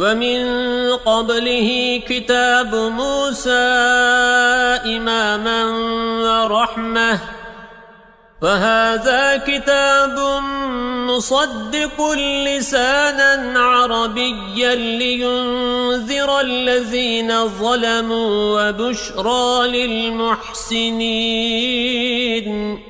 ومن قبله كتاب موسى إماما ورحمة. وهذا كتاب مصدق لسانا عربيا لينذر الذين ظلموا وبشرى للمحسنين.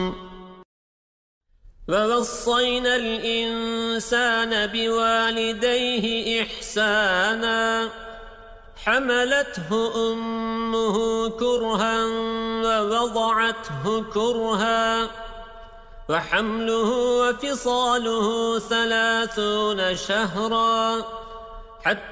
ووصينا الإنسان بوالديه إحسانا حملته أمه كرها ووضعته كرها وحمله وفصاله ثلاثون شهرا حتى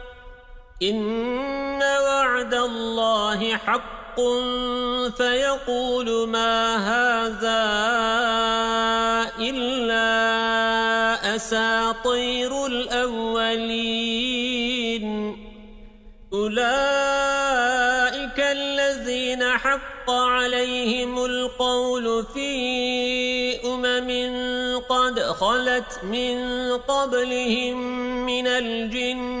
إن وعد الله حق فيقول ما هذا إلا أساطير الأولين أولئك الذين حق عليهم القول في أمم قد خلت من قبلهم من الجن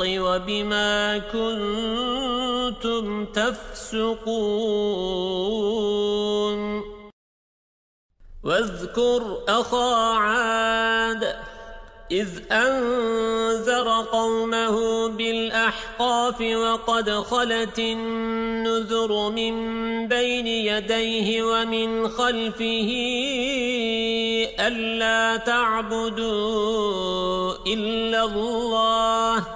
الحق وبما كنتم تفسقون. واذكر أخا عاد إذ أنذر قومه بالأحقاف وقد خلت النذر من بين يديه ومن خلفه ألا تعبدوا إلا الله.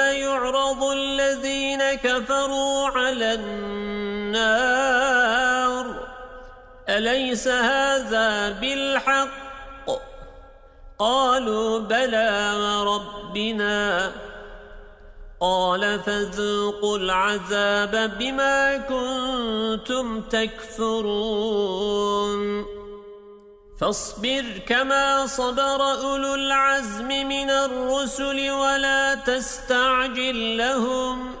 كفروا على النار. أليس هذا بالحق؟ قالوا بلى وربنا قال فذوقوا العذاب بما كنتم تكفرون. فاصبر كما صبر أولو العزم من الرسل ولا تستعجل لهم.